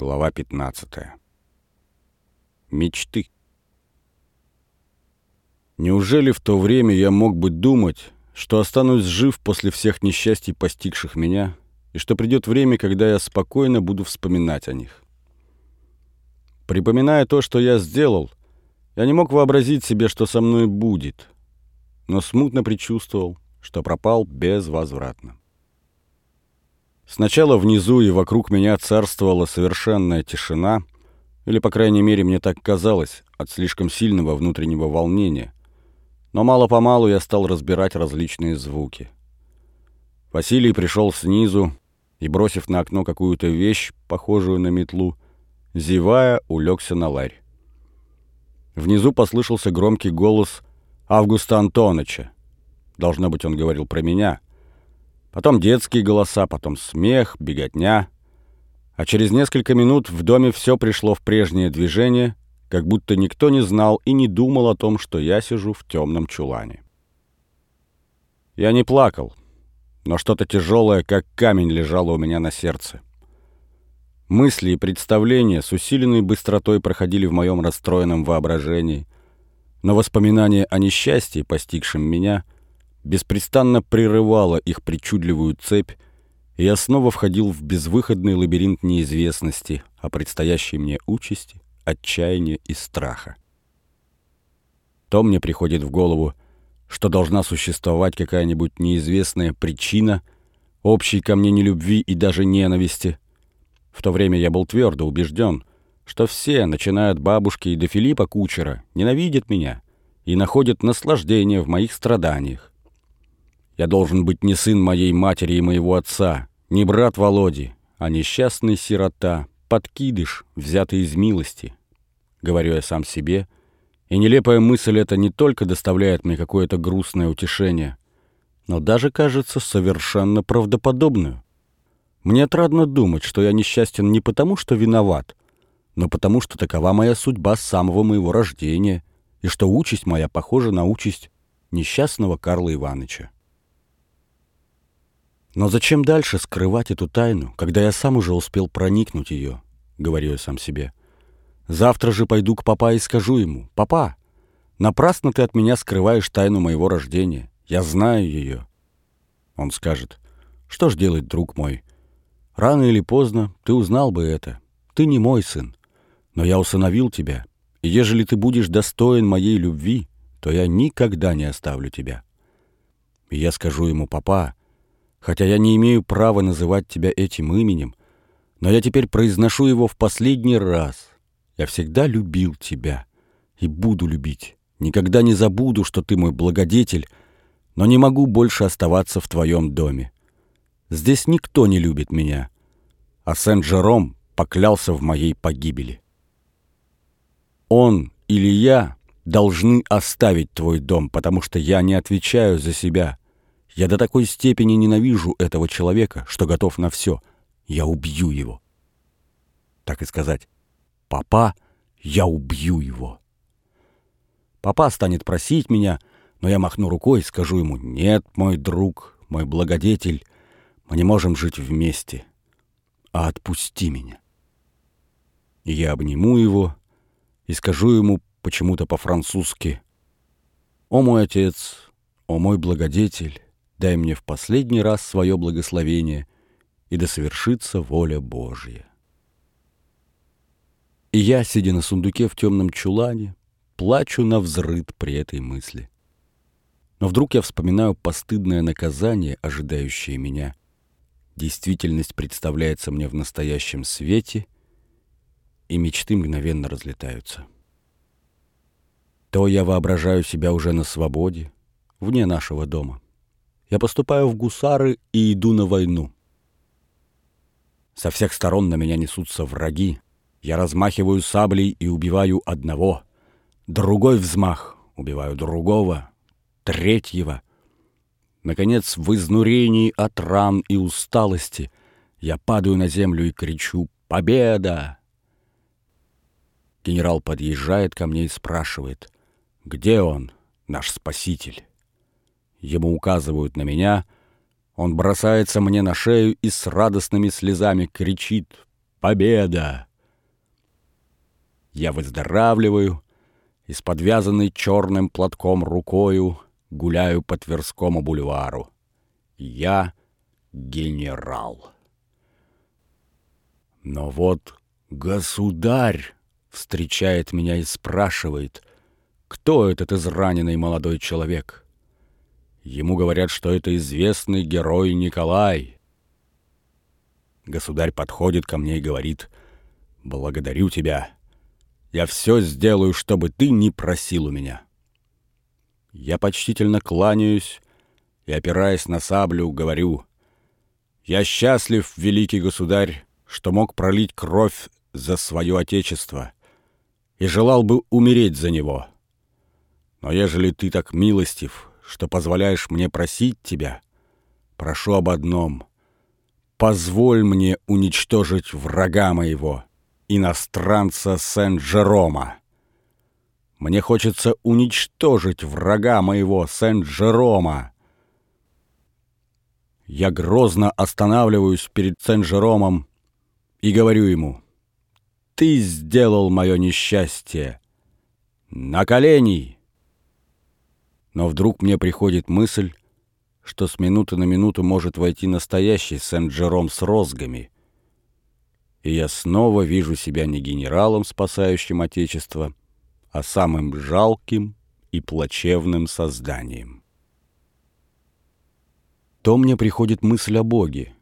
Глава 15. Мечты. Неужели в то время я мог бы думать, что останусь жив после всех несчастий, постигших меня, и что придет время, когда я спокойно буду вспоминать о них? Припоминая то, что я сделал, я не мог вообразить себе, что со мной будет, но смутно предчувствовал, что пропал безвозвратно. Сначала внизу и вокруг меня царствовала совершенная тишина, или, по крайней мере, мне так казалось, от слишком сильного внутреннего волнения. Но мало-помалу я стал разбирать различные звуки. Василий пришел снизу и, бросив на окно какую-то вещь, похожую на метлу, зевая, улегся на ларь. Внизу послышался громкий голос Августа Антоновича. Должно быть, он говорил про меня — Потом детские голоса, потом смех, беготня. А через несколько минут в доме все пришло в прежнее движение, как будто никто не знал и не думал о том, что я сижу в темном чулане. Я не плакал, но что-то тяжелое, как камень, лежало у меня на сердце. Мысли и представления с усиленной быстротой проходили в моем расстроенном воображении, но воспоминания о несчастье, постигшем меня — беспрестанно прерывала их причудливую цепь, и я снова входил в безвыходный лабиринт неизвестности о предстоящей мне участи, отчаяния и страха. То мне приходит в голову, что должна существовать какая-нибудь неизвестная причина общей ко мне нелюбви и даже ненависти. В то время я был твердо убежден, что все, начиная от бабушки и до Филиппа Кучера, ненавидят меня и находят наслаждение в моих страданиях. Я должен быть не сын моей матери и моего отца, не брат Володи, а несчастный сирота, подкидыш, взятый из милости. Говорю я сам себе, и нелепая мысль эта не только доставляет мне какое-то грустное утешение, но даже кажется совершенно правдоподобную. Мне отрадно думать, что я несчастен не потому, что виноват, но потому, что такова моя судьба с самого моего рождения, и что участь моя похожа на участь несчастного Карла Ивановича. Но зачем дальше скрывать эту тайну, когда я сам уже успел проникнуть ее, говорю я сам себе. Завтра же пойду к папа и скажу ему, «Папа, напрасно ты от меня скрываешь тайну моего рождения. Я знаю ее». Он скажет, «Что ж делать, друг мой? Рано или поздно ты узнал бы это. Ты не мой сын, но я усыновил тебя, и ежели ты будешь достоин моей любви, то я никогда не оставлю тебя». И я скажу ему, «Папа, хотя я не имею права называть тебя этим именем, но я теперь произношу его в последний раз. Я всегда любил тебя и буду любить. Никогда не забуду, что ты мой благодетель, но не могу больше оставаться в твоем доме. Здесь никто не любит меня, а Сен-Жером поклялся в моей погибели. Он или я должны оставить твой дом, потому что я не отвечаю за себя — я до такой степени ненавижу этого человека, что готов на все. Я убью его. Так и сказать. Папа, я убью его. Папа станет просить меня, но я махну рукой и скажу ему, «Нет, мой друг, мой благодетель, мы не можем жить вместе, а отпусти меня». И я обниму его и скажу ему почему-то по-французски, «О мой отец, о мой благодетель, дай мне в последний раз свое благословение, и да совершится воля Божья. И я, сидя на сундуке в темном чулане, плачу на взрыд при этой мысли. Но вдруг я вспоминаю постыдное наказание, ожидающее меня. Действительность представляется мне в настоящем свете, и мечты мгновенно разлетаются. То я воображаю себя уже на свободе, вне нашего дома — я поступаю в гусары и иду на войну. Со всех сторон на меня несутся враги. Я размахиваю саблей и убиваю одного. Другой взмах, убиваю другого, третьего. Наконец, в изнурении от ран и усталости я падаю на землю и кричу «Победа!». Генерал подъезжает ко мне и спрашивает, где он, наш спаситель? Ему указывают на меня. Он бросается мне на шею и с радостными слезами кричит «Победа! Я выздоравливаю и с подвязанной черным платком рукою гуляю по Тверскому бульвару. Я генерал. Но вот государь встречает меня и спрашивает, кто этот израненный молодой человек. Ему говорят, что это известный герой Николай. Государь подходит ко мне и говорит, «Благодарю тебя. Я все сделаю, чтобы ты не просил у меня». Я почтительно кланяюсь и, опираясь на саблю, говорю, «Я счастлив, великий государь, что мог пролить кровь за свое отечество и желал бы умереть за него. Но ежели ты так милостив, что позволяешь мне просить тебя, прошу об одном — позволь мне уничтожить врага моего, иностранца Сен-Жерома. Мне хочется уничтожить врага моего Сен-Жерома. Я грозно останавливаюсь перед Сен-Жеромом и говорю ему, «Ты сделал мое несчастье! На колени!» Но вдруг мне приходит мысль, что с минуты на минуту может войти настоящий Сен-Джером с розгами, и я снова вижу себя не генералом, спасающим Отечество, а самым жалким и плачевным созданием. То мне приходит мысль о Боге,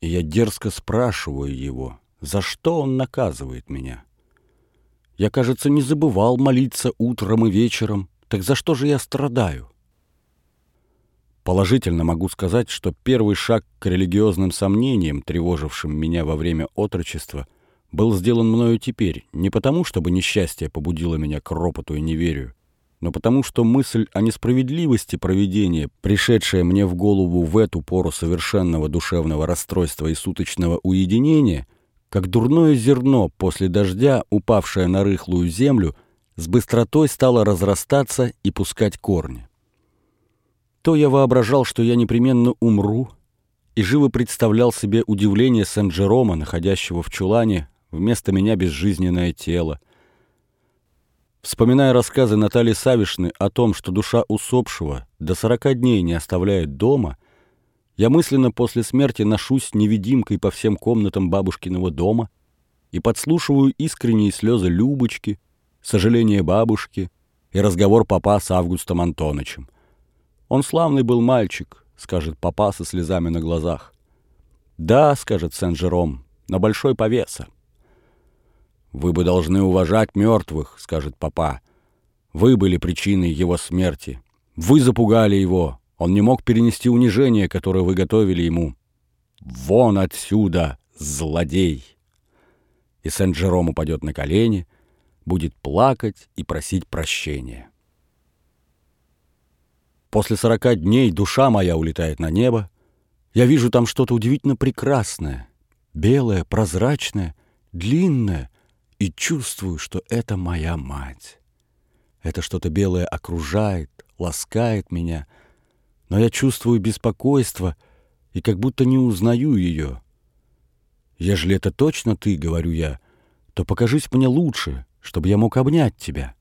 и я дерзко спрашиваю его, за что он наказывает меня. Я, кажется, не забывал молиться утром и вечером, так за что же я страдаю? Положительно могу сказать, что первый шаг к религиозным сомнениям, тревожившим меня во время отрочества, был сделан мною теперь, не потому, чтобы несчастье побудило меня к ропоту и неверию, но потому что мысль о несправедливости проведения, пришедшая мне в голову в эту пору совершенного душевного расстройства и суточного уединения, как дурное зерно после дождя, упавшее на рыхлую землю, с быстротой стало разрастаться и пускать корни. То я воображал, что я непременно умру, и живо представлял себе удивление Сен-Джерома, находящего в чулане, вместо меня безжизненное тело, Вспоминая рассказы Натальи Савишны о том, что душа усопшего до сорока дней не оставляет дома, я мысленно после смерти ношусь невидимкой по всем комнатам бабушкиного дома и подслушиваю искренние слезы Любочки, сожаление бабушки и разговор папа с Августом Антонычем. «Он славный был мальчик», — скажет папа со слезами на глазах. «Да», — скажет Сен-Жером, — «на большой повеса». «Вы бы должны уважать мертвых», — скажет папа. «Вы были причиной его смерти. Вы запугали его. Он не мог перенести унижение, которое вы готовили ему. Вон отсюда, злодей!» И Сен-Джером упадет на колени, будет плакать и просить прощения. После сорока дней душа моя улетает на небо. Я вижу там что-то удивительно прекрасное, белое, прозрачное, длинное, и чувствую, что это моя мать. Это что-то белое окружает, ласкает меня, но я чувствую беспокойство и как будто не узнаю ее. Ежели это точно ты, говорю я, то покажись мне лучше, чтобы я мог обнять тебя.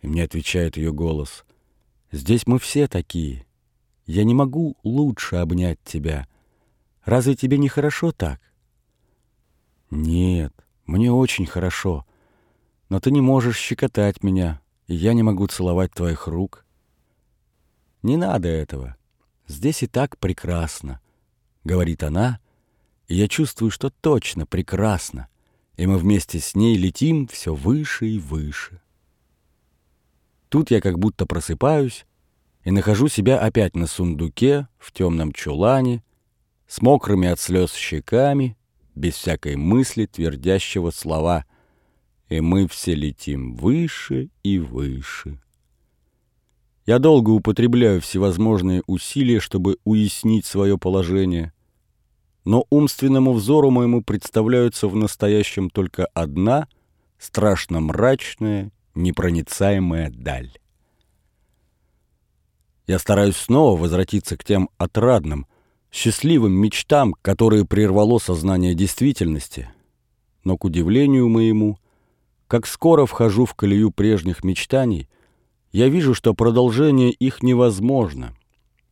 И мне отвечает ее голос, здесь мы все такие. Я не могу лучше обнять тебя. Разве тебе не хорошо так? Нет, мне очень хорошо, но ты не можешь щекотать меня, и я не могу целовать твоих рук. Не надо этого. Здесь и так прекрасно, — говорит она, и я чувствую, что точно прекрасно, и мы вместе с ней летим все выше и выше. Тут я как будто просыпаюсь и нахожу себя опять на сундуке в темном чулане, с мокрыми от слез щеками без всякой мысли, твердящего слова «И мы все летим выше и выше». Я долго употребляю всевозможные усилия, чтобы уяснить свое положение, но умственному взору моему представляются в настоящем только одна, страшно мрачная, непроницаемая даль. Я стараюсь снова возвратиться к тем отрадным, счастливым мечтам, которые прервало сознание действительности. Но, к удивлению моему, как скоро вхожу в колею прежних мечтаний, я вижу, что продолжение их невозможно,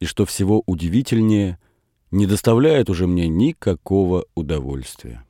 и что всего удивительнее не доставляет уже мне никакого удовольствия.